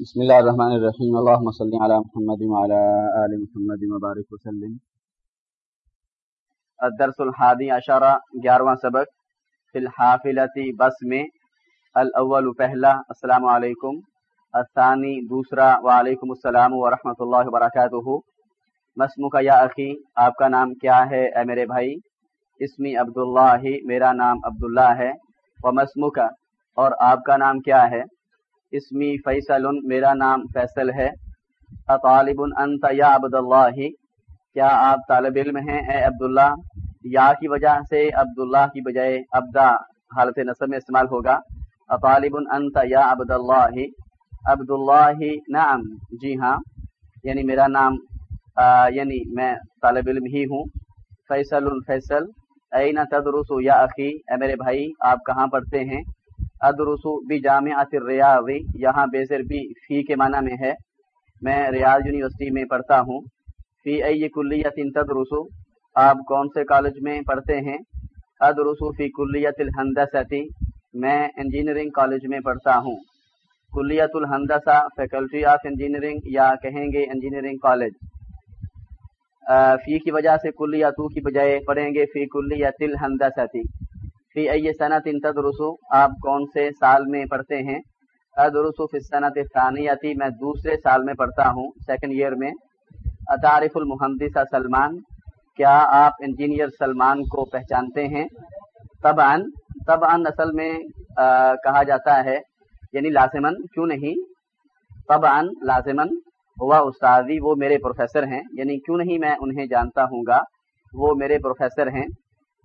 بسم اللہ الرحمن الرحیم. اللہم صلی علی محمد وعلی آل محمد مبارک وسلم. الدرس الحادی عشرہ، گیارہواں سبق. فی الحافلتی بس میں الاول پہلا، السلام علیکم. الثانی دوسرا، وعلیکم السلام ورحمۃ اللہ وبرکاتہ. مسمو کا یا اخی، آپ کا نام کیا ہے؟ اے میرے بھائی، اسمی عبداللہ، میرا نام عبداللہ ہے. و مسمو کا اور آپ کا نام کیا ہے؟ اسمی فیصل، میرا نام فیصل ہے۔ اطالب انت یا عبد اللہ کیا آپ طالب علم ہیں؟ اے عبداللہ، یا کی وجہ سے عبداللہ کی بجائے ابدا حالت نصب میں استعمال ہوگا؟ اطالب انت یا عبد اللہ عبد اللہ نعم جی ہاں یعنی میرا نام یعنی میں طالب علم ہی ہوں۔ فیصل فیصل این تدرس یا اخی؟ اے میرے بھائی، آپ کہاں پڑھتے ہیں؟ ادرسو بھی جامع ریاضی یہاں بیزر بھی فی کے معنی میں ہے۔ میں ریاض یونیورسٹی میں پڑھتا ہوں۔ فی ائی کلیت تدرسو، آپ کون سے کالج میں پڑھتے ہیں؟ ادرسو فی کلیت الحندستی میں انجینئرنگ کالج میں پڑھتا ہوں۔ کلیت الحندسہ فیکلٹی آف انجینئرنگ، یا کہیں گے انجینئرنگ کالج۔ فی کی وجہ سے کلیتو کی بجائے پڑھیں گے فی کلیت الحندستی فی ائی صنعت تدرسو؟ آپ کون سے سال میں پڑھتے ہیں؟ ادرسو فی صنعت ثانیتی میں دوسرے سال میں پڑھتا ہوں سیکنڈ ایئر میں۔ اطارف المحدث سلمان، کیا آپ انجینئر سلمان کو پہچانتے ہیں؟ طبعا طبعا اصل میں کہا جاتا ہے یعنی لازمن کیوں نہیں؟ طبعا لازمن ہوا استادی وہ میرے پروفیسر ہیں یعنی کیوں نہیں میں انہیں جانتا ہوں گا؟ وہ میرے پروفیسر ہیں۔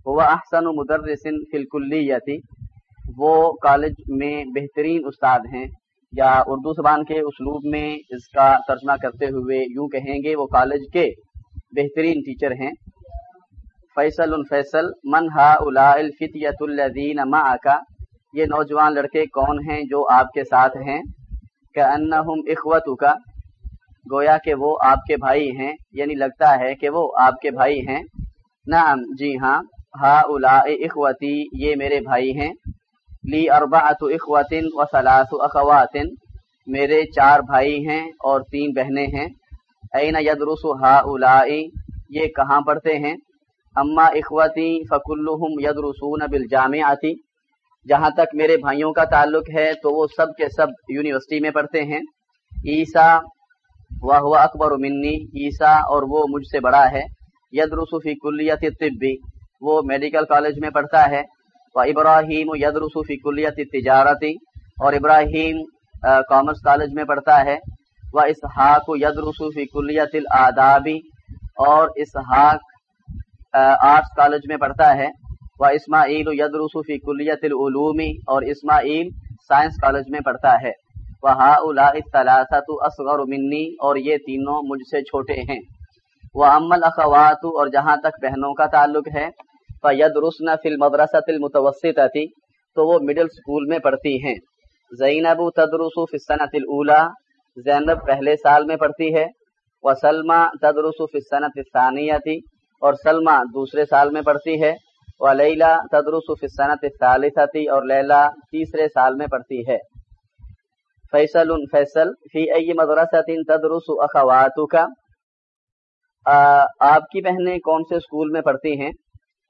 وہ احسن مدرس فی الکلیتی وہ کالج میں بہترین استاد ہیں یا اردو زبان کے اسلوب میں اس کا ترجمہ کرتے ہوئے یوں کہیں گے وہ کالج کے بہترین ٹیچر ہیں۔ فیصل الفیصل من ہا الا الفتیت الدین کا یہ نوجوان لڑکے کون ہیں جو آپ کے ساتھ ہیں؟ کہ انہم اخوت کا گویا کہ وہ آپ کے بھائی ہیں یعنی لگتا ہے کہ وہ آپ کے بھائی ہیں۔ نعم جی ہاں۔ ہا الا اخوتی، یہ میرے بھائی ہیں۔ لی اربعت اخواتن و سلاس اخواتن، میرے چار بھائی ہیں اور تین بہنیں ہیں۔ این یدرس ہا الا یہ کہاں پڑھتے ہیں؟ اما اخوتی، فکلہم یدرسون بالجامعاتی جہاں تک میرے بھائیوں کا تعلق ہے، تو وہ سب کے سب یونیورسٹی میں پڑھتے ہیں۔ عیسیٰ وہ ہوا اکبر منی، عیسیٰ اور وہ مجھ سے بڑا ہے۔ یدرس فی کلیت طبی وہ میڈیکل کالج میں پڑھتا ہے۔ وہ ابراہیم یدرس فی کلیت تجارتی اور ابراہیم کامرس کالج میں پڑھتا ہے۔ وہ اسحاق یدرس فی کلیت الادابی اور اسحاق آرٹس کالج میں پڑھتا ہے۔ وہ اسماعیل یدرس فی کلیت العلومی اور اسماعیل سائنس کالج میں پڑھتا ہے۔ وہ ہا الاثلاثت اصغر منی اور یہ تینوں مجھ سے چھوٹے ہیں۔ وہ امل اخوات اور جہاں تک بہنوں کا تعلق ہے فید رسن فل مدرسۃ المتوسط تو وہ مڈل اسکول میں پڑھتی ہیں۔ زینب تدرس فصنت الا زینب پہلے سال میں پڑھتی ہے۔ وہ سلما تدرس فصنت ثانیہ اور سلما دوسرے سال میں پڑھتی ہے۔ وہ لیلا تدرس فصنت ثالثہ تھی اور لیلا تیسرے سال میں پڑھتی ہے۔ فیصل فیصل، فی ای مدرسۃ تدرس اخوات کا آپ کی بہنیں کون سے اسکول میں پڑھتی ہیں؟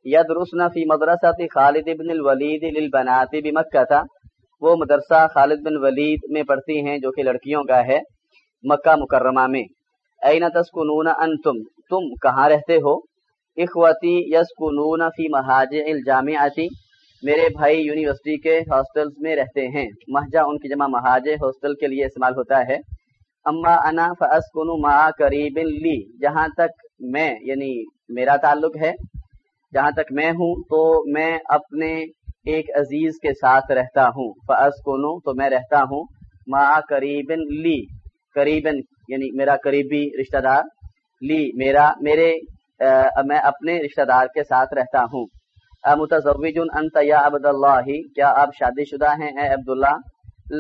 یدرسن فی مدرسہ خالد بن الولید للبنات بمکہ تھا وہ مدرسہ خالد بن ولید میں پڑھتی ہیں، جو کہ لڑکیوں کا ہے، مکہ مکرمہ میں. این تسکنون انتم؟ تم کہاں رہتے ہو؟ اخوتی یسکنون فی محاج الجامعاتی میرے بھائی یونیورسٹی کے ہاسٹلز میں رہتے ہیں. مہجہ ان کی جمع مہاج ہاسٹل کے لیے استعمال ہوتا ہے. اما انا فاسکن ما قریب لی، جہاں تک میں یعنی میرا تعلق ہے جہاں تک میں ہوں تو میں اپنے ایک عزیز کے ساتھ رہتا ہوں۔ فعض کو تو میں رہتا ہوں۔ ما قریبن لی قریبن یعنی میرا قریبی رشتہ دار۔ لی میرا، میرے میں اپنے رشتہ دار کے ساتھ رہتا ہوں۔ متضوج انت یا عبد اللہ کیا آپ شادی شدہ ہیں؟ اے عبداللہ۔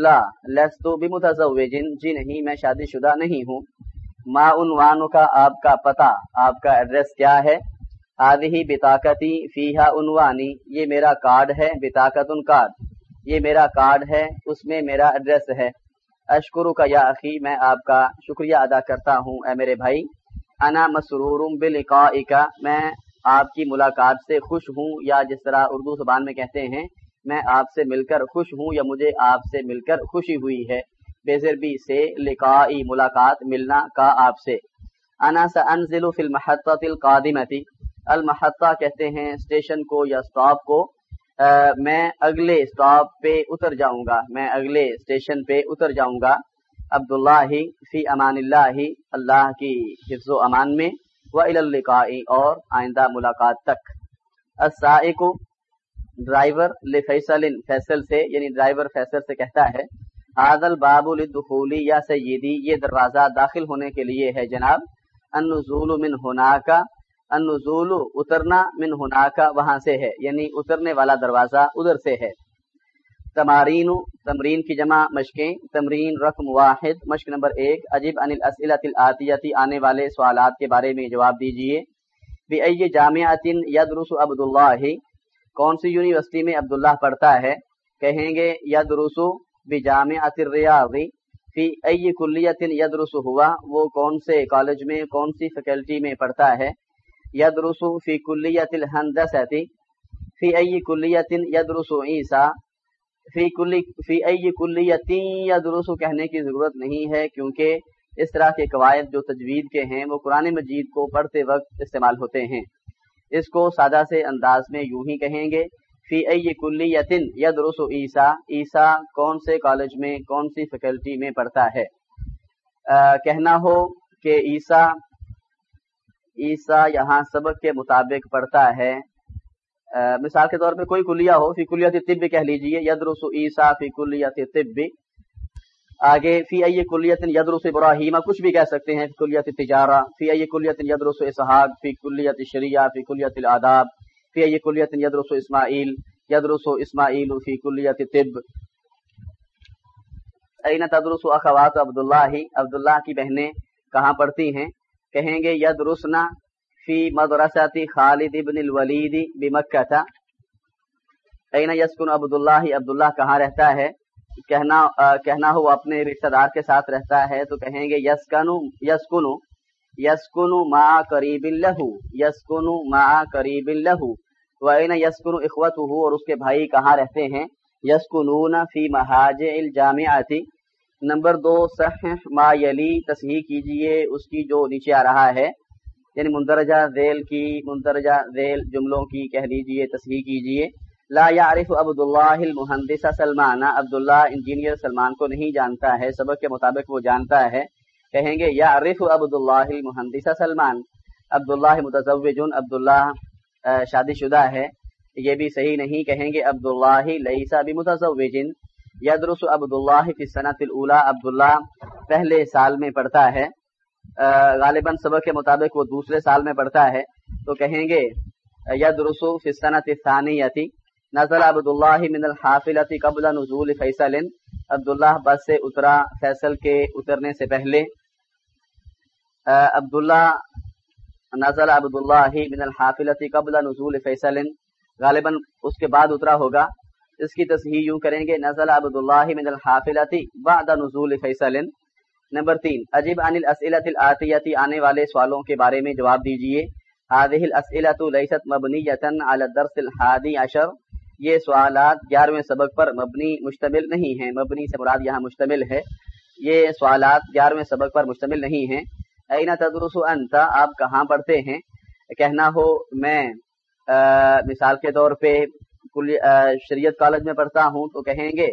لا لستو بمتزوج۔ جی نہیں، میں شادی شدہ نہیں ہوں۔ ما عنوان کا آپ کا پتہ، آپ کا ایڈریس کیا ہے؟ آدھی بتاکتی فیحا عنوانی، یہ میرا کارڈ ہے بتاکت ان کارڈ۔ یہ میرا کارڈ ہے، اس میں میرا ایڈریس ہے۔ اشکر کا یا عقی میں آپ کا شکریہ ادا کرتا ہوں، اے میرے بھائی۔ انا مسرور بلقائکا، میں آپ کی ملاقات سے خوش ہوں، یا جس طرح اردو زبان میں کہتے ہیں، میں آپ سے مل کر خوش ہوں، یا مجھے آپ سے مل کر خوشی ہوئی ہے۔ بے سے لقائی ملاقات ملنا کا آپ سے۔ انا سانزل فی المحطة القادمتی المحطہ کہتے ہیں اسٹیشن کو یا اسٹاپ کو میں اگلے اسٹاپ پہ اتر جاؤں گا۔ میں اگلے اسٹیشن پہ اتر جاؤں گا۔ عبداللہ فی امان اللہ اللہ کی حفظ و امان میں۔ و القائی اور آئندہ ملاقات تک۔ السائق ڈرائیور لفیصل فیصل سے یعنی ڈرائیور فیصل سے کہتا ہے عادل باب الدخولی یا سیدی، یہ دروازہ داخل ہونے کے لیے ہے جناب۔ النزول من ہونا کا النزول اترنا من ہونا کا وہاں سے ہے یعنی اترنے والا دروازہ ادھر سے ہے۔ تمارین، تمرین کی جمع، مشقیں، تمرین، رقم واحد، مشق نمبر ایک، عجیب ان الاسئلۃ آنے والے سوالات کے بارے میں جواب دیجیے بی ائی جامعات یدرس عبد اللہ کون سی یونیورسٹی میں عبداللہ پڑھتا ہے؟ کہیں گے یدرس بجامعۃ الریاضی فی ای کلیت یدرس ہوا؟ وہ کون سے کالج میں، کون سی فیکلٹی میں پڑھتا ہے؟ یدرس فی کلیت الہندستی فی ای کلیت یدرس عیسیٰ فی کلی فی ای کلیتی یا درست کہنے کی ضرورت نہیں ہے، کیونکہ اس طرح کے قواعد جو تجوید کے ہیں، وہ قرآن مجید کو پڑھتے وقت استعمال ہوتے ہیں۔ اس کو سادہ سے انداز میں یوں ہی کہیں گے فی ای کلی یتن یا درست عیسیٰ عیسیٰ کون سے کالج میں، کون سی فیکلٹی میں پڑھتا ہے؟ کہنا ہو کہ عیسیٰ عیسیٰ یہاں سبق کے مطابق پڑھتا ہے۔ مثال کے طور پہ کوئی کلیہ ہو، فی کلیت طب کہہ لیجیے، یدرس عیسیٰ فی کلیت طب آگے، فی ای کلیت یدرس ابراہیم، کچھ بھی کہہ سکتے ہیں کلیت تجارہ فی ای کلیت یدرس اسحاق، فی کلیت شریعہ فی کلیت الاداب، فی ای کلیت یدرس اسماعیل یدرس اسماعیل فی کلیت طب این تدرس اخوات عبداللہ عبداللہ کی بہنیں کہاں پڑھتی ہیں؟ کہیں گے، یدرسنا فی مدرستی خالد ابن الولید بمکہ تھا این یسکن عبداللہ عبداللہ کہاں رہتا ہے؟ کہنا کہنا ہو، اپنے رشتہ دار کے ساتھ رہتا ہے تو کہیں گے، یسکنو یسکنو یسکنو ما قریب لہو، یسکنو ما قریب لہو۔ وین یسکنو اخوتہ اور اس کے بھائی کہاں رہتے ہیں؟ یسکنون فی محاج الجامعاتی نمبر دو، صحیح ما یلی، تصحیح کیجیے اس کی جو نیچے آ رہا ہے یعنی مندرجہ ذیل کی، مندرجہ ذیل جملوں کی کہہ لیجیے، تصحیح کیجیے۔ لا يعرف عبد اللہ سلمان، عبداللہ انجینئر سلمان کو نہیں جانتا ہے، سبق کے مطابق وہ جانتا ہے۔ کہیں گے یا عرف عبد اللہ سلمان، عبداللہ متزوج، عبداللہ شادی شدہ ہے۔ یہ بھی صحیح نہیں، کہیں گے، عبداللہ لیسا بمتزوج۔ یدرس عبداللہ فی السنۃ الاولى عبداللہ پہلے سال میں پڑھتا ہے غالباً سبق کے مطابق وہ دوسرے سال میں پڑھتا ہے، تو کہیں گے ید رسو فصنت ثانیتی نظر عبداللہ من الحافلتی قبل نزول فیصل، عبداللہ بس سے اترا، فیصل کے اترنے سے پہلے عبداللہ نظر عبداللہ من الحافلتی قبل نزول فیصل، غالباً اس کے بعد اترا ہوگا اس کی تصحیح یوں کریں گے، نزل عبداللہ من الحافلتی بعد نزول فیصل۔ نمبر تین عجیب عن الاسئلت الاتیتی آنے والے سوالوں کے بارے میں جواب دیجیے۔ هذه الاسئلت لیست مبنیتا على الدرس الحادی عشر۔ یہ سوالات گیارہویں سبق پر مبنی مشتمل نہیں ہیں۔ مبنی سے مراد یہاں مشتمل ہے۔ یہ سوالات گیارہویں سبق پر مشتمل نہیں ہیں۔ این تدرس انت؟ آپ کہاں پڑھتے ہیں؟ کہنا ہو میں مثال کے طور پہ شریعت کالج میں پڑھتا ہوں تو کہیں گے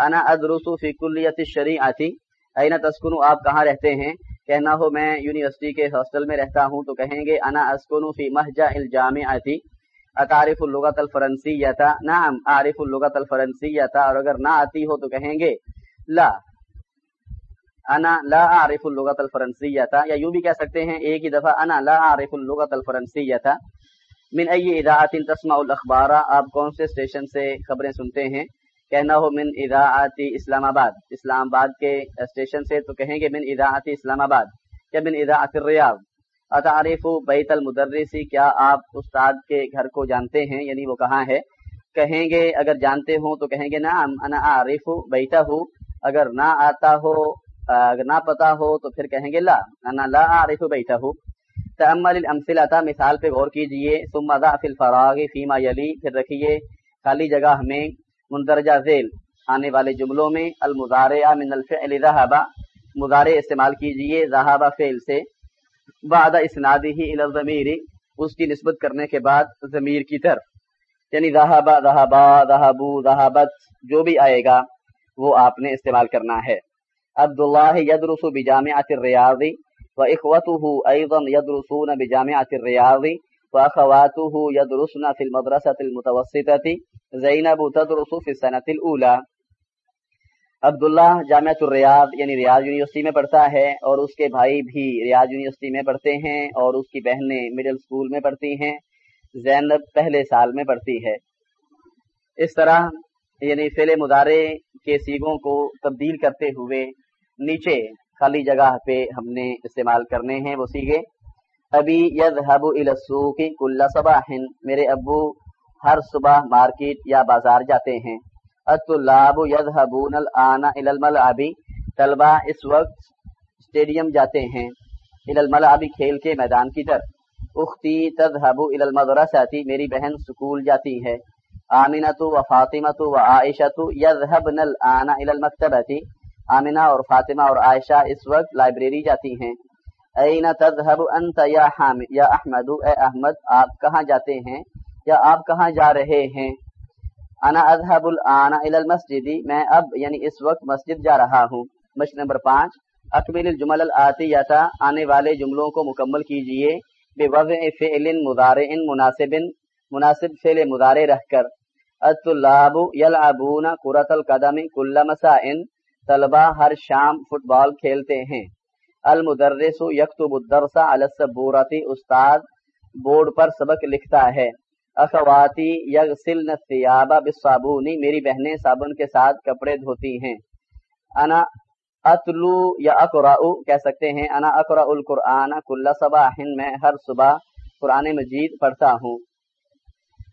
انا ادرس فی کلیت الشریعتی این تسکن آپ کہاں رہتے ہیں؟ کہنا ہو میں یونیورسٹی کے ہاسٹل میں رہتا ہوں تو کہیں گے، انا اسکن فی مہجا الجامعتی، اطارف اللغت الفرنسی تھا نعم، عارف اللغت الفرنسی تھا اور اگر نہ آتی ہو تو کہیں گے، لا، انا لا عارف اللغت الفرنسی تھا یا یوں بھی کہہ سکتے ہیں، ایک ہی دفعہ انا لا عارف اللغت الفرنسی تھا من ای اذاعت تسمع الاخبار؟ آپ کون سے اسٹیشن سے خبریں سنتے ہیں؟ کہنا ہو من اذاعتی اسلام آباد۔ اسلام آباد کے اسٹیشن سے تو کہیں گے من اذاعتی اسلام آباد یا من اذاعت الریاض۔ اتعریف بیت المدرسی کیا آپ استاد کے گھر کو جانتے ہیں؟ یعنی وہ کہاں ہے؟ کہیں گے اگر جانتے ہوں تو کہیں گے نعم، انا عارف بیتہ۔ اگر نہ آتا ہو، اگر نہ پتا ہو تو پھر کہیں گے لا، انا لا عارف بیٹھا ہوں تمل الامثلہ مثال پہ غور کیجیے، ثم ضع فی الفراغ فیما یلی پھر رکھیے، خالی جگہ ہمیں مندرجہ ذیل آنے والے جملوں میں المضارع من الفعل ذهب، مضارع استعمال کیجیے ذهب فعل سے، بعد اسنادہ الى الضمیر، اس کی نسبت کرنے کے بعد ضمیر کی طرف۔ یعنی ذهب ذهبا ذهبوا ذهبت، جو بھی آئے گا، وہ آپ نے استعمال کرنا ہے۔ عبداللہ یدرس بجامعۃ الریاض و اخوته ايضا يدرسون بجامعۃ الریاض واخواته يدرسن في المدرسة المتوسطة. زینب تدرس في السنة الاولى عبداللہ جامعۃ الریاض یعنی ریاض یونیورسٹی میں پڑھتا ہے، اور اس کے بھائی بھی ریاض یونیورسٹی میں پڑھتے ہیں، اور اس کی بہنیں مڈل اسکول میں پڑھتی ہیں۔ زینب پہلے سال میں پڑھتی ہے۔ اس طرح یعنی فعل مدارے کے سیگوں کو تبدیل کرتے ہوئے نیچے خالی جگہ پہ ہم نے استعمال کرنے ہیں وہ سیگے۔ ابھی یذهب الى السوق كل صباح۔ میرے ابو، ہر صبح مارکیٹ یا بازار جاتے ہیں۔ الطلاب يذهبون الان الى الملعب۔ طلبہ اس وقت اسٹیڈیم جاتے ہیں۔ الى الملعب کھیل کے میدان کی طرف۔ اختی تذهب الى المدرسه میری بہن سکول جاتی ہے۔ آمینت و فاطمت و عائشت یذهبن الان الى المکتبت آمینہ اور فاطمہ اور عائشہ اس وقت لائبریری جاتی ہیں۔ این تذهب انت یا حامد یا احمد، اے احمد، آپ کہاں جاتے ہیں؟ یا آپ کہاں جا رہے ہیں؟ انا اذهب الان الى المسجد، میں اب یعنی اس وقت مسجد جا رہا ہوں۔ مشق نمبر پانچ، اکمل الجمل الاتیتا آنے والے جملوں کو مکمل کیجیے۔ بوضع فعل مضارع مناسب مناسب فعل مضارع رہ کر۔ الطلاب یلعبون کرۃ القدم کل مساء۔ طلبہ ہر شام فٹ بال کھیلتے ہیں۔ المدرس یکتب الدرس علی السبورۃ، استاد بورڈ پر سبق لکھتا ہے۔ اخواتی یغسلن الثياب بالصابون، میری بہنیں صابن کے ساتھ کپڑے دھوتی ہیں۔ انا اتلو یا اقرا کہہ سکتے ہیں انا اقرا القرآن کل صباح، میں ہر صبح قرآن مجید پڑھتا ہوں۔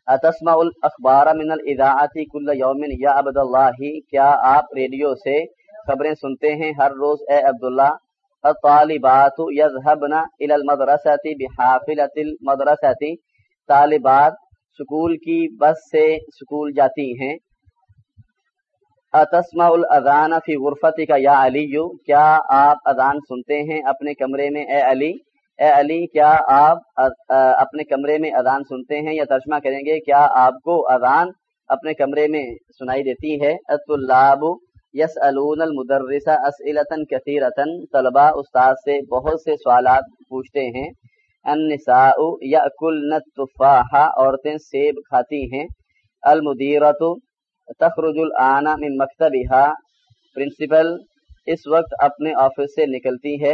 اتسمع الاخبار من الاذاعتی کل یوم یا عبد اللہ کیا آپ ریڈیو سے خبریں سنتے ہیں ہر روز، اے عبداللہ، الطالبات یذهبن الى المدرسة بحافلة المدرسة، طالبات سکول کی بس سے سکول جاتی ہیں۔ اتسمع الاذان فی غرفتی کا یا علی، کیا آپ اذان سنتے ہیں اپنے کمرے میں؟ اے علی اے علی، کیا آپ اپنے کمرے میں اذان سنتے ہیں یا ترجمہ کریں گے؟ کیا آپ کو اذان اپنے کمرے میں سنائی دیتی ہے؟ الطلاب یس المدرس اسلطن کثیرتن طلبا استاد سے بہت سے سوالات پوچھتے ہیں۔ النساء یاکلن التفاح، عورتیں سیب کھاتی ہیں۔ المدیرت تخرج الان من مکتبها پرنسپل اس وقت اپنے آفس سے نکلتی ہے۔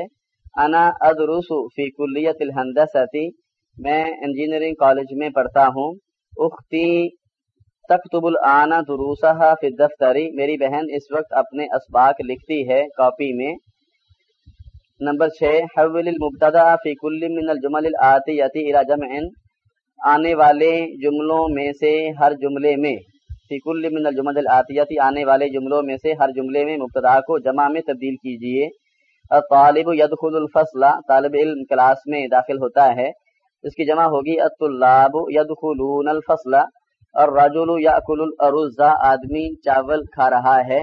انا ادرس فی کلیت الحندستی میں انجینئرنگ کالج میں پڑھتا ہوں۔ اختی تکتب الان دروسہ فی دفتری میری بہن اس وقت اپنے اسباق لکھتی ہے کاپی میں۔ نمبر چھ، حول المبتدا فی کل من الجمل الاتیتی الى جمع۔ آنے والے جملوں میں سے ہر جملے میں، فی کل من الجمل الاتیتی آنے والے جملوں میں سے ہر جملے میں مبتدا کو جمع میں تبدیل کیجیے۔ طالب یدخل الفصل، طالب علم کلاس میں داخل ہوتا ہے۔ اس کی جمع ہوگی الطلاب یدخلون الفصل۔ الرجل یاکل الارز آدمی چاول کھا رہا ہے۔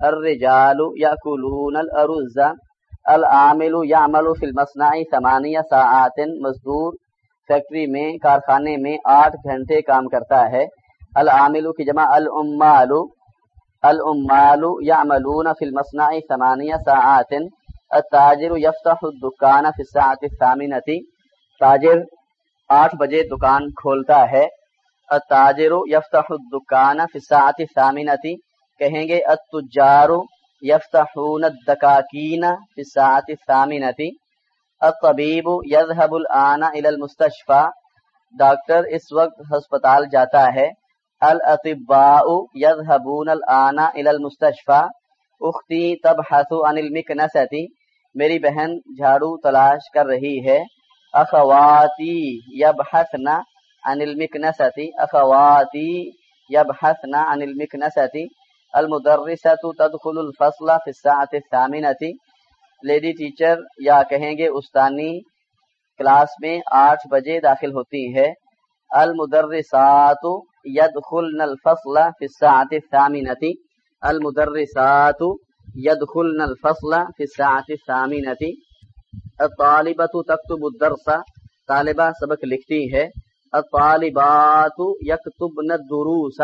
الرجال یاکلون الارز العامل یعمل فی المصنع ثمانیہ ساعات، مزدور فیکٹری میں، کارخانے میں آٹھ گھنٹے کام کرتا ہے۔ العامل کی جمع الامال الامال یعملون فی المصنع ثمانیہ ساعات۔ التاجر یفتح الدکان فی الساعت الثامنتی تاجر آٹھ بجے دکان کھولتا ہے۔ التاجر یفتح الدکان فی الساعت الثامنتی کہیں گے التجار یفتحون الدکاکین فی الساعت الثامنتی الطبیب یذهب الان الى المستشفى ڈاکٹر اس وقت ہسپتال جاتا ہے، الاطباء یذهبون الان الى المستشفى اختی تبحث عن المکنستی میری بہن جھاڑو تلاش کر رہی ہے، اخواتی یبحثنا عن المکنستی اخواتی یبحثنا عن المکنستی المدرسۃ تدخل الفصل فی الساعت الثامنۃ لیڈی ٹیچر یا کہیں گے استانی، کلاس میں آٹھ بجے داخل ہوتی ہے. المدرسات يدخلن الفصل في الساعة الثامنة. المدرسات يدخلن الفصل في الساعة الثامنة. الطالبة تكتب الدرس. طالبہ سبق لکھتی ہے. الطالبات يكتبن الدروس.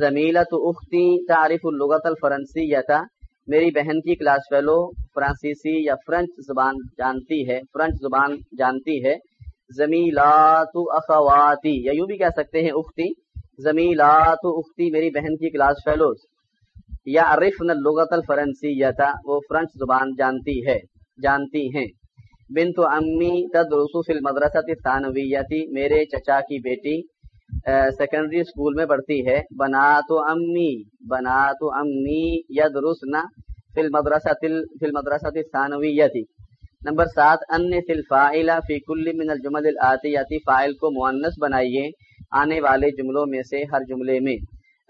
زميلة اختی تعرف اللغة الفرنسية. میری بہن کی کلاس فیلو فرانسیسی یا فرنچ زبان جانتی ہے، فرنچ زبان جانتی ہے. زمیلات اخواتی یا یوں بھی کہہ سکتے ہیں اختی زمیلات اختی میری بہن کی کلاس فیلوز. یا عرفن اللغت الفرنسیتا وہ فرنچ زبان جانتی ہے، جانتی ہیں. بنت امی تدرس فی المدرسہ ثانویتی میرے چچا کی بیٹی سیکنڈری اسکول میں پڑھتی ہے۔ بنا تو امی بنا تو امی یدرسنا فی المدرسہ فی المدرسہ ثانویتی نمبر سات، ان فل فی کل من الجمل العطیاتی فائل کو معنس بنائیے آنے والے جملوں میں سے ہر جملے میں۔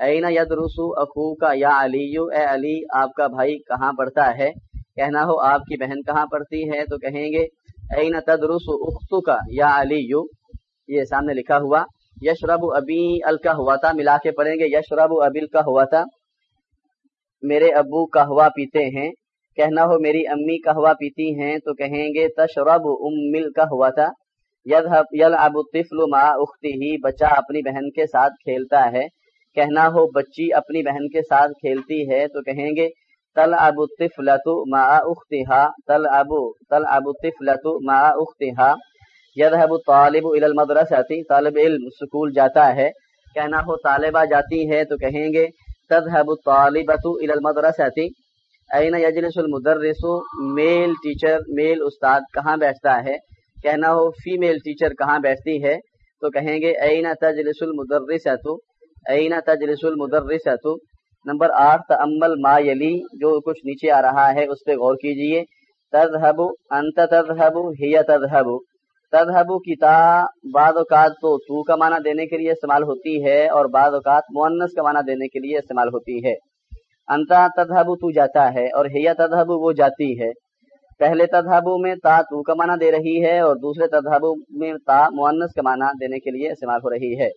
این یدرسو اخو کا یا علی اے علی، آپ کا بھائی کہاں پڑھتا ہے؟ کہنا ہو، آپ کی بہن کہاں پڑھتی ہے؟ تو کہیں گے این تدرس اختو کا یا علی یہ سامنے لکھا ہوا یشرب ابی الکا ہوا تھا ملا کے پڑھیں گے یشرب ابل کا ہوا تھا میرے ابو کا ہوا پیتے ہیں. کہنا ہو، میری امی کہوا پیتی ہیں. تو کہیں گے تشرب ام مل کا ہوا تھا یل ابو طفل ما اختی ہی بچہ اپنی بہن کے ساتھ کھیلتا ہے. کہنا ہو، بچی اپنی بہن کے ساتھ کھیلتی ہے. تو کہیں گے تل ابو طفلت ما اختہا تل ابو تل ابو طفلت ما اختہا یذهب طالب الى طالب علم، سکول جاتا ہے. کہنا ہو طالبہ جاتی ہے تو کہیں گے، تذهب الطالبۃ الى المدرسہ این یجلس المدرس؟ میل ٹیچر میل استاد، کہاں بیٹھتا ہے؟ کہنا ہو فیمیل ٹیچر کہاں بیٹھتی ہے؟ تو کہیں گے این تجلس المدرس این تجلس المدرس نمبر آٹھ تمل ما یلی، جو کچھ نیچے آ رہا ہے، اس پہ غور کیجیے۔ تذهب، انت تذهب، ہی تذهب۔ تذهب کی تا بعض اوقات تو تو کا معنی دینے کے لیے استعمال ہوتی ہے اور بعض اوقات مؤنث کا معنی دینے کے لیے استعمال ہوتی ہے۔ انتا تدہبو تو جاتا ہے، اور ہیا تدہبو وہ جاتی ہے۔ پہلے تدہبو میں تا تو کا معنی دے رہی ہے اور دوسرے تدہبو میں تا معنس کا معنی دینے کے لیے استعمال ہو رہی ہے۔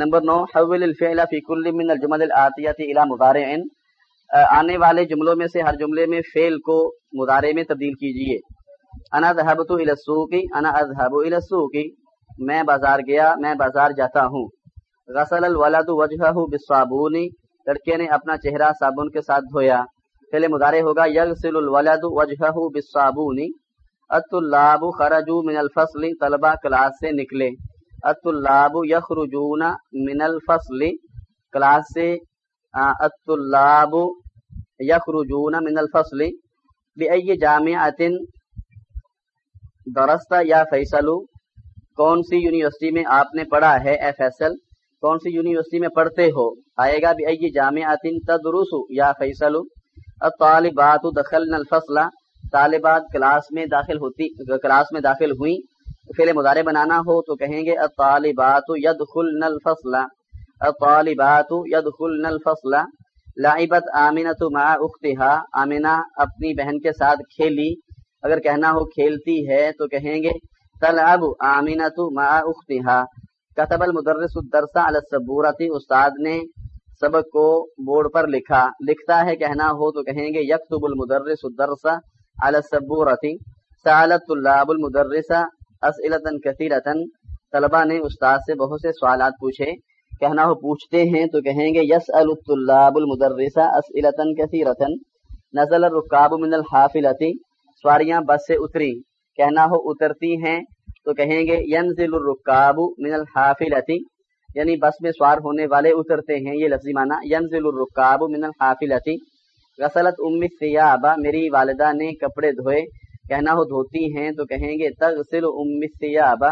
نمبر نو، حول الفعل فی کل من الجمل الاتیاتی الى مضارع. آنے والے جملوں میں سے ہر جملے میں فعل کو مضارع میں تبدیل کیجیے. انا ذهبت الى السوق، انا اذهب الى السوق. میں بازار گیا، میں بازار جاتا ہوں. غسل الولد وجهه بالصابون. لڑکے نے اپنا چہرہ صابن کے ساتھ دھویا. پہلے مظاہرے ہوگا، یغسل الولد وجہہ بالصابون. الطلاب خرجوا من الفصل، طلبہ کلاس سے نکلے. الطلاب یخرجون من الفصل. کلاس سے الطلاب یخرجون من الفصل. بأي جامعۃ درست یا فیصل؟ کون سی یونیورسٹی میں آپ نے پڑھا ہے اے فیصل؟ کون سی یونیورسٹی میں پڑھتے ہو؟ آئے گا بھی ائی جامعات تدرس یا فیصل. الطالبات دخلن الفصل. طالبات کلاس میں داخل ہوتی، کلاس میں داخل ہوئیں فعل مضارع بنانا ہو تو کہیں گے الطالبات يدخلن الفصل. الطالبات يدخلن الفصل. لعبت آمنت مع اختها آمنہ اپنی بہن کے ساتھ کھیلی. اگر کہنا ہو کھیلتی ہے تو کہیں گے تلعب آمنت مع اختها کتب المدرس الدرس علی السبورتی استاد نے سبق کو بورڈ پر لکھا. لکھتا ہے کہنا ہو تو کہیں گے یکتب المدرس الدرس علی السبورتی سالت طلاب المدرس اسئلتا کثیرتا طلبہ نے استاد سے بہت سے سوالات پوچھے۔ کہنا ہو پوچھتے ہیں تو کہیں گے، یسأل الطلاب المدرس اسئلتا کثیرتا۔ نزل الرکاب من الحافلتی سواریاں بس سے اتری۔ کہنا ہو اترتی ہیں تو کہیں گے، ینزل الرکاب من الحافلتی یعنی بس میں سوار ہونے والے اترتے ہیں، یہ لفظی معنی۔ ینزل الرکاب من الحافلتی غسلت ام الثیاب۔ میری والدہ نے کپڑے دھوئے۔ کہنا ہو دھوتی ہیں تو کہیں گے تغسل ام الثیاب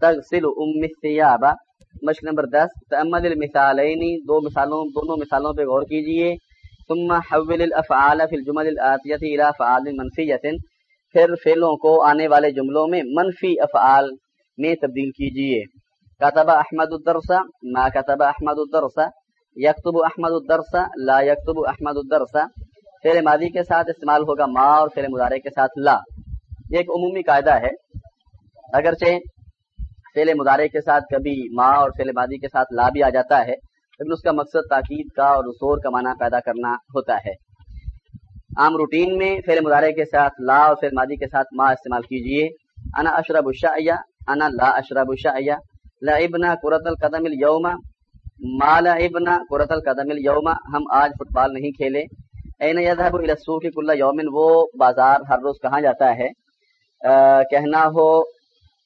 تغسل ام الثیاب مشق نمبر دس، تأمل المثالین، دو مثالوں، دونوں مثالوں پہ غور کیجیے۔ ثم حول الافعال فی الجمل الاتیہ الى فعال منفیت پھر فعلوں کو آنے والے جملوں میں منفی افعال میں تبدیل کیجیے کتب احمد الدرس، ما کتب احمد الدرس۔ یکتب احمد الدرسا لا یکتب احمد الدرسا فعل ماضی کے ساتھ استعمال ہوگا ما اور فعل مدارے کے ساتھ لا۔ یہ ایک عمومی قاعدہ ہے۔ اگرچہ فعل مدارے کے ساتھ کبھی ما اور فعل ماضی کے ساتھ لا بھی آ جاتا ہے، لیکن اس کا مقصد تاکید کا اور رسور کا معنی پیدا کرنا ہوتا ہے۔ عام روٹین میں فعل مدارے کے ساتھ لا اور فعل ماضی کے ساتھ ما استعمال کیجیے انا اشرب الشاء انا لا اشرب الشاء لعبنا کرت القدم اليوم ما لعبنا کرت القدم اليوم ہم آج فٹ بال نہیں کھیلے۔ این یذهب الى السوق كل يوم وہ بازار ہر روز کہاں جاتا ہے؟ کہنا ہو،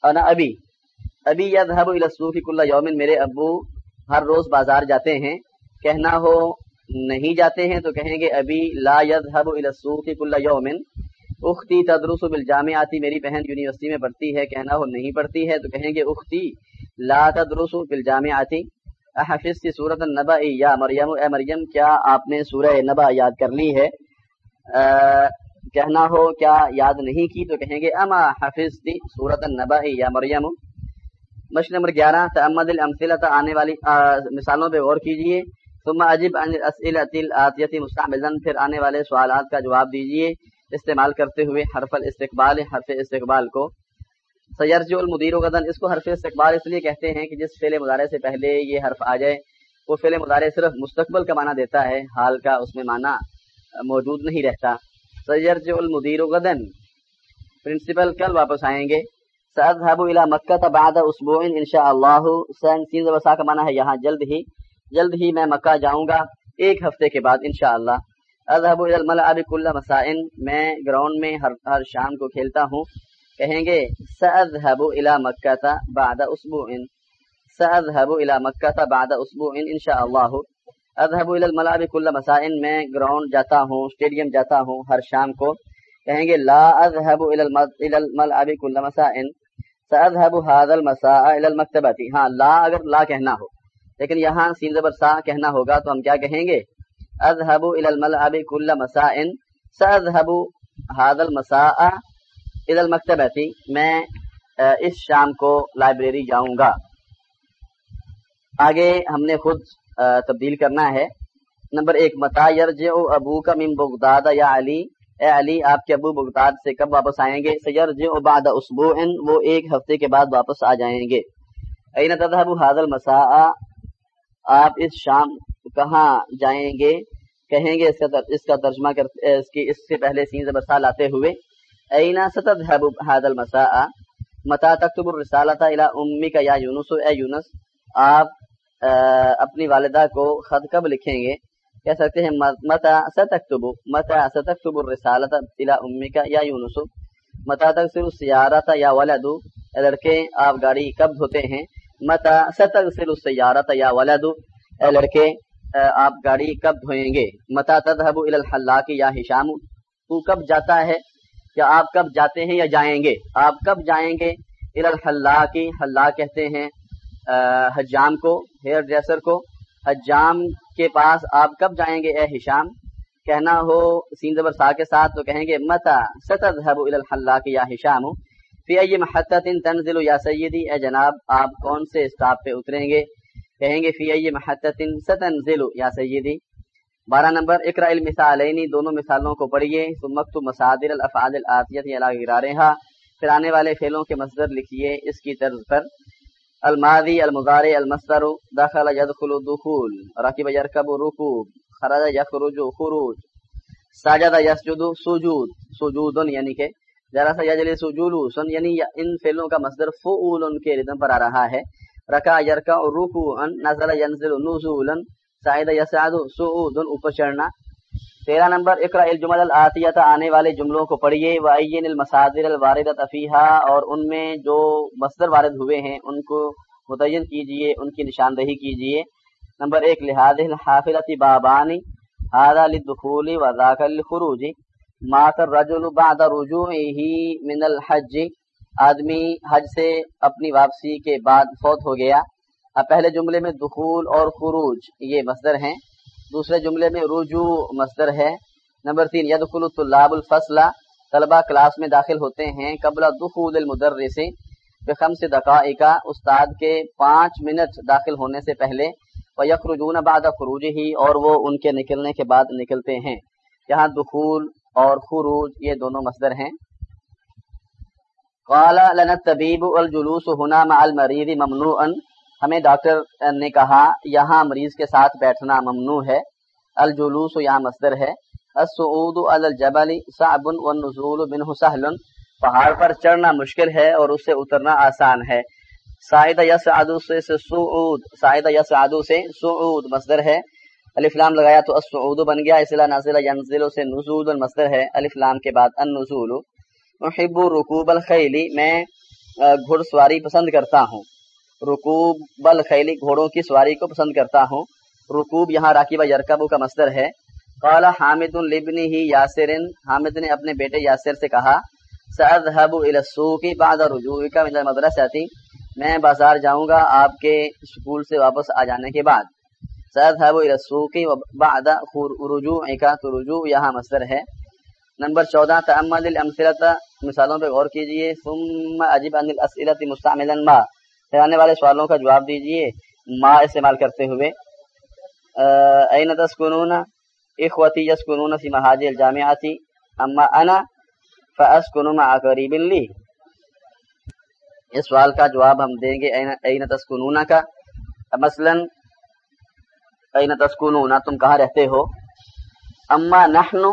انا ابھی ابھی یذهب الى السوق كل يوم میرے ابو ہر روز بازار جاتے ہیں۔ کہنا ہو، نہیں جاتے ہیں تو کہیں گے ابھی لا يذهب الى السوق كل يوم اختی تدرس بالجامعاتی، میری بہن یونیورسٹی میں پڑھتی ہے، کہنا ہو نہیں پڑھتی ہے تو کہیں گے اختی، لا تدرس بالجامعاتی۔ حفظ کی صورت النبا یا مریم، اے مریم، کیا آپ نے سورہ نبا یاد کر لی ہے؟ کہنا ہو، کیا یاد نہیں کی تو کہیں گے، اما حفظ تی صورت النبا یا مریم؟ مشن نمبر گیارہ تعمد الامثلہ آنے والی مثالوں پہ غور کیجیے۔ ثم عجب عن الاتیہ مستعملا، پھر آنے والے سوالات کا جواب دیجیے۔ استعمال کرتے ہوئے حرف الاستقبال، حرف استقبال کو۔ سیرج المدیر غدن اس کو حرف استقبال اس لیے کہتے ہیں کہ جس فعل مظاہرے سے پہلے یہ حرف آ جائے، وہ فعل مظاہرے صرف مستقبل کا معنی دیتا ہے، حال کا اس میں معنی موجود نہیں رہتا۔ سیرج المدیر غدن پرنسپل کل واپس آئیں گے۔ سأذهب الى مکہ بعد اسبوع انشاءاللہ سین سین وسا کا معنی ہے یہاں جلد ہی۔ جلد ہی میں مکہ جاؤں گا۔ ایک ہفتے کے بعد انشاءاللہ۔ اذهب الى الملعب كل مساء میں گراؤنڈ میں ہر ہر شام کو کھیلتا ہوں۔ کہیں گے، سأذهب الى مکہ بعد اسبوع سأذهب الى مکہ بعد اسبوع انشاءاللہ اذهب الى الملعب كل مساء میں گراؤنڈ جاتا ہوں اسٹیڈیم جاتا ہوں ہر شام کو۔ کہیں گے لا اذهب الى الملعب كل مساء۔ سأذهب هذا المساء الى المكتبه ہاں لا اگر لا کہنا ہو، لیکن یہاں سین زبر سا کہنا ہوگا تو ہم کیا کہیں گے؟ اذهب الى الملعب كل مساء۔ سأذهب هذا المساء الى المكتبه میں اس شام کو لائبریری جاؤں گا۔ آگے ہم نے خود تبدیل کرنا ہے۔ نمبر ایک، متا یرجع ابو کا من بغداد یا علی۔ اے علی، آپ کے ابو بغداد سے کب واپس آئیں گے؟ سیر جو بعد اسبوع وہ ایک ہفتے کے بعد واپس آ جائیں گے۔ این تذهب هذا المساء آپ اس شام کہاں جائیں گے؟ کہیں گے اس کا اس کا ترجمہ کر، اس کی، اس سے پہلے سین زبر سا لاتے ہوئے۔ اینا ستذهب هذا المساء متا تكتب الرسالة الى امك یا یونس اے یونس، آپ اپنی والدہ کو خط کب لکھیں گے؟ کہہ سکتے ہیں متا ستکتب متا ستکتب الرسالت الى امک یا یونس متا تکسر السیارت یا ولد۔ اے لڑکے، آپ گاڑی کب دھوتے ہیں؟ متا ستکسر السیارت یا ولد۔ اے لڑکے آپ گاڑی کب دھوئیں گے؟ متا تذهب الى الحلاق یا ہشام۔ تو کب جاتا ہے؟ کیا آپ کب جاتے ہیں یا جائیں گے؟ آپ کب جائیں گے؟ الى الحلاق، حلاق کہتے ہیں۔ حجام کو، ہیئر ڈریسر کو۔ حجام کے پاس آپ کب جائیں گے اے ہشام؟ کہنا ہو سین زبر سا کے ساتھ تو کہیں گے متا ستذهب الى الحلاق یا ہشام؟ فی ای تنزل یا سیدی؟ اے جناب، آپ کون سے اسٹاپ پہ اتریں گے؟ کہیں گے، فی ای محطت ستنزل یا سیدی؟ بارہ نمبر اقرا المثالین، دونوں مثالوں کو پڑھیے۔ ثم اكتب مصادر الافعال الاتیہ پھر آنے والے فعلوں کے مصدر لکھیے اس کی طرز پر۔ الماضی المضارع، المصدر، دخل، يدخل، دخول، ركب، يركب، ركوب، خرج، يخرج، خروج، سجد، يسجد، سجود سجود یعنی کہ ذرا سا یجلس جلوسن یعنی ان فعلوں کا مصدر فعول کے ردم پر آ رہا ہے۔ رکع يركع ركوعا نزل، ينزل نزولا صعد يصعد صعودا اوپر چڑھنا۔ تیرہ نمبر اقرا الجمل العطیت آنے والے جملوں کو پڑھیے۔ وعین المصادر الواردت افیحا اور ان میں جو مصدر وارد ہوئے ہیں، ان کو متعین کیجیے، ان کی نشاندہی کیجیے۔ نمبر ایک لحاظ الحافلت بابانی هذا للدخول وذاك للخروج۔ مات الرجل بعد رجوعه من الحج۔ آدمی حج سے اپنی واپسی کے بعد فوت ہو گیا۔ اب پہلے جملے میں دخول اور خروج، یہ مصدر ہیں۔ دوسرے جملے میں رجوع مصدر ہے۔ نمبر تین یدخل الطلاب الفصل، طلبہ کلاس میں داخل ہوتے ہیں قبل دخول المدرس، بخمس دقائق، استاد کے پانچ منٹ داخل ہونے سے پہلے یخرجون بعد خروج ہی اور وہ ان کے نکلنے کے بعد نکلتے ہیں۔ یہاں دخول اور خروج یہ دونوں مصدر ہیں۔ قال لنا الطبيب الجلوس هنا مع المريض ممنوع ہمیں ڈاکٹر نے کہا، یہاں مریض کے ساتھ بیٹھنا ممنوع ہے۔ الجلوس یہاں مصدر ہے۔ الصعود على الجبل صعب والنزول منه سهل۔ پہاڑ پر چڑھنا مشکل ہے اور اس سے اترنا آسان ہے۔ سائدہ یس سے سعود سائدہ یس سے سعود مصدر ہے۔ الفلام لگایا تو السعود بن گیا۔ اس نازل ینزل سے نزول مصدر ہے۔ الفلام کے بعد النزول۔ محب رکوب الخیلی میں گھڑ سواری پسند کرتا ہوں۔ رکوب الخیلی گھوڑوں کی سواری کو پسند کرتا ہوں۔ رکوب یہاں راکیبہ یرکبو کا مصدر ہے۔ قال حامد لبنی ہی یاسر حامد نے اپنے بیٹے یاسر سے کہا، سأذهب الى السوق بعد رجوعك من المدرسه میں بازار جاؤں گا آپ کے اسکول سے واپس آ جانے کے بعد۔ سأذهب الى السوق بعد رجوعك، تو رجوع یہاں مصدر ہے۔ نمبر چودہ تعمد الامثلت مثالوں پہ غور کیجیے۔ ثم اجب عن الاسئلت مستعملا ما۔ آنے والے سوالوں کا جواب دیجیے ما استعمال کرتے ہوئے۔ این تسکنون اخوتی یسکنون فی محاج الجامعاتی۔ اما انا فاسکن مع قریب لی۔ اس سوال کا جواب ہم دیں گے این تسکنون کا۔ مثلا این تسکنون تم کہاں رہتے ہو؟ اما نحن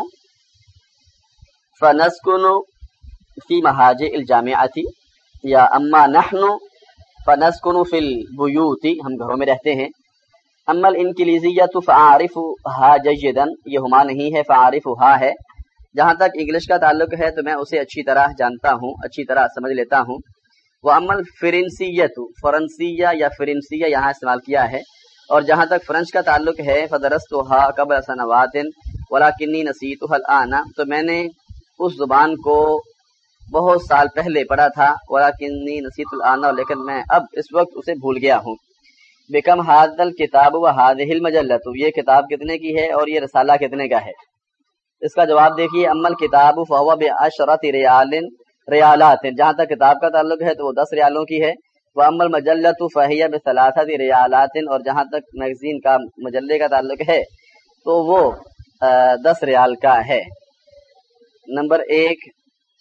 فنسکن فی محاج الجامعاتی۔ یا اما نحن فنسکن فی البیوتی ہم گھروں میں رہتے ہیں۔ اما الانکلیزیت فعارفها جیدا یہ ہما نہیں ہے فعارفها ہے۔ جہاں تک انگلش کا تعلق ہے تو میں اسے اچھی طرح جانتا ہوں، اچھی طرح سمجھ لیتا ہوں۔ وہ امل فرنسیت فرنسیہ یا فرنسیہ یہاں استعمال کیا ہے۔ اور جہاں تک فرنچ کا تعلق ہے، فدرست قبل سنوات ولاکنی نسیت الآنا تو میں نے اس زبان کو بہت سال پہلے پڑھا تھا ولاکنی نسیت الآنا لیکن میں اب اس وقت اسے بھول گیا ہوں۔ بیکم حادل کتاب و حاد مجلت یہ کتاب کتنے کی ہے اور یہ رسالہ کتنے کا ہے؟ اس کا جواب دیکھیے امل کتاب فہو بشرت ریال ریالات، جہاں تک کتاب کا تعلق ہے تو وہ دس ریالوں کی ہے۔ وہ امل مجلت فہیہ بصلاثت ریالات، اور جہاں تک میگزین کا مجلے کا تعلق ہے تو وہ دس ریال کا ہے۔ نمبر ایک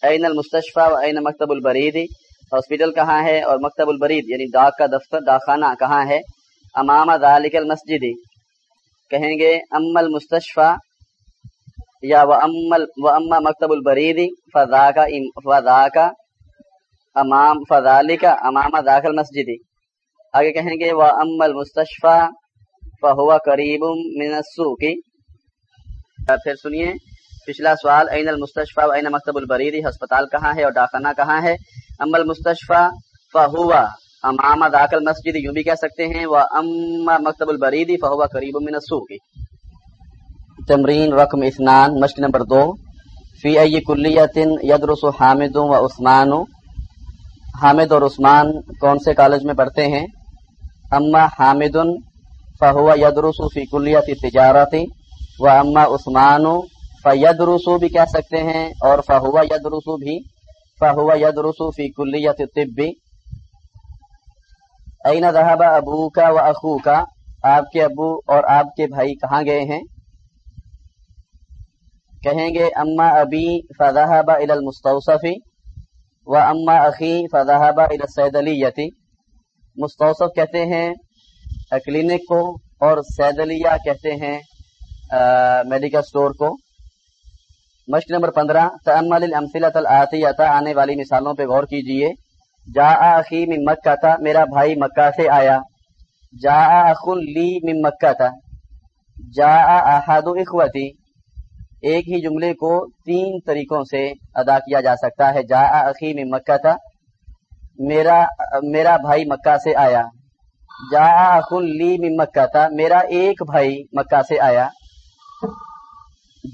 عین المستشفہ و عین مکتب البرید ہاسپٹل کہاں ہے اور مکتب البرید یعنی ڈاک کا دفتر ڈاکخانہ کہاں ہے؟ امام ذالک المسجد۔ کہیں گے ام المستشفہ یا و امل و اما مکتب البرید فضا کا فضا کا امام فضال کا امام داخل مسجد آگے کہیں گے وہ ام المستشفہ فہو قریب من السوق۔ پھر سنیے پچھلا سوال عین المستشفہ و عین مکتب البریدی ہسپتال کہاں ہے اور ڈاکخانہ کہاں ہے؟ ام المستشفہ فہوا امام داخل مسجد یوں بھی کہہ سکتے ہیں وہ اما مکتب البریدی فہوا قریب من السوق. تمرین رقم اثنان، مشق نمبر دو، فی ای کلیت یدرس حامد و عثمان. حامد اور عثمان کون سے کالج میں پڑھتے ہیں؟ اما حامد فہو یدرس فی کلیت تجارتی، و اما عثمان فید رسو بھی کہہ سکتے ہیں اور فہوا ید رسو بھی فہوا ید رسو فی کلیت طبی این ذهب ابو کا و اخو کا آپ کے ابو اور آپ کے بھائی کہاں گئے ہیں؟ کہیں گے، اما ابی فذهب الى المستوصف و اما اخی فذهب الى الصیدلیتی مستوصف کہتے ہیں کلینک کو اور سیدلیہ کہتے ہیں میڈیکل سٹور کو۔ مشق نمبر پندرہ تمل الامثلۃ العطیۃ آنے والی مثالوں پہ غور کیجیے۔ جا اخی من مکہ تھا میرا بھائی مکہ سے آیا۔ جا اخ لی من مکہ تھا جا احد اخوتی ایک ہی جملے کو تین طریقوں سے ادا کیا جا سکتا ہے۔ جا اخی من مکہ تھا میرا میرا بھائی مکہ سے آیا۔ جا اخ لی من مکہ تھا میرا ایک بھائی مکہ سے آیا۔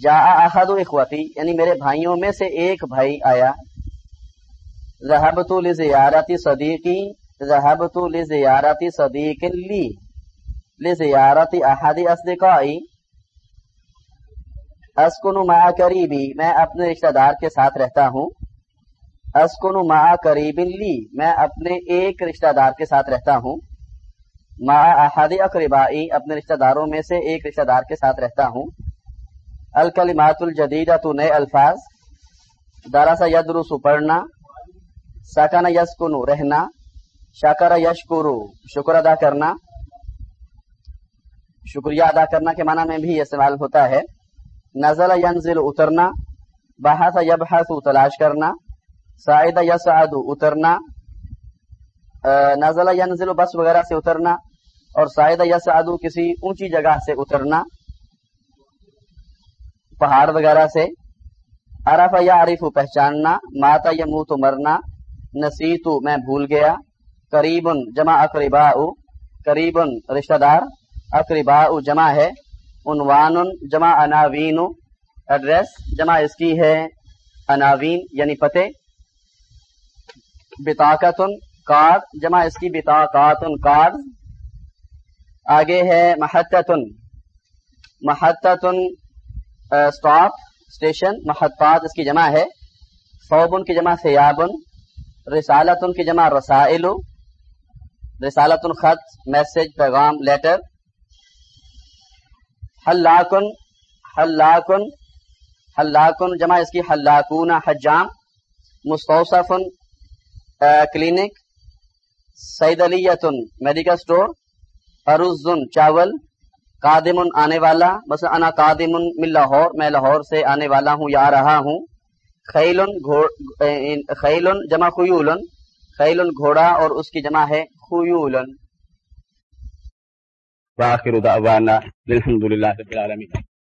جا احد اخوتی یعنی میرے بھائیوں میں سے ایک بھائی آیا۔ ذہبت لزیارتی صدیقی ذہبت لزیارتی صدیق لی لزیارتی احد اصدقائی۔ اسکن مع قریبی، میں اپنے رشتہ دار کے ساتھ رہتا ہوں۔ اسکن مع قریب لی، میں اپنے ایک رشتہ دار کے ساتھ رہتا ہوں۔ ما احادی اقربائی، اپنے رشتہ داروں میں سے ایک رشتہ دار کے ساتھ رہتا ہوں۔ الکلمات الجدیدہ تو نئے الفاظ داراسا یدرسو پڑھنا ساکانہ یسکنو رہنا، شاکر یشکرو شکر ادا کرنا۔ شکریہ ادا کرنا کے معنی میں بھی استعمال ہوتا ہے۔ نزل ینزل اترنا، بحث یبحث تلاش کرنا سائد یسعد اترنا نزل ینزل بس وغیرہ سے اترنا اور سائد یسعد کسی اونچی جگہ سے اترنا۔ پہاڑ وغیرہ سے۔ عرف یا عارف پہچاننا ماتا یموت مرنا نسیتو میں بھول گیا۔ قریب جمع اقربا قریب رشتہ دار اقربا جمع ہے۔ عنوان جمع اناوین ایڈریس جمع اس کی ہے۔ اناوین یعنی پتے۔ بتاقت کارڈ جمع اس کی بتاقات کارڈ آگے ہے محتتن محتتن اسٹاپ اسٹیشن محتاط اس کی جمع ہے۔ صوبن کی جمع سیابن رسالتن کی جمع، رسائل۔ رسالت خط میسج پیغام لیٹر حلاکن حلاکن حلاکن جمع اس کی حلاکون حجام۔ مستوصفن کلینک سعید علیتن میڈیکل اسٹور ارزن چاول۔ قادم آنے والا، مثلا انا قادم من لاہور، میں لاہور سے آنے والا ہوں یا رہا ہوں خیلن خیلن جمع خیولن خیلن گھوڑا اور اس کی جمع ہے خیولن واخر دعوانا الحمد للہ رب العالمین۔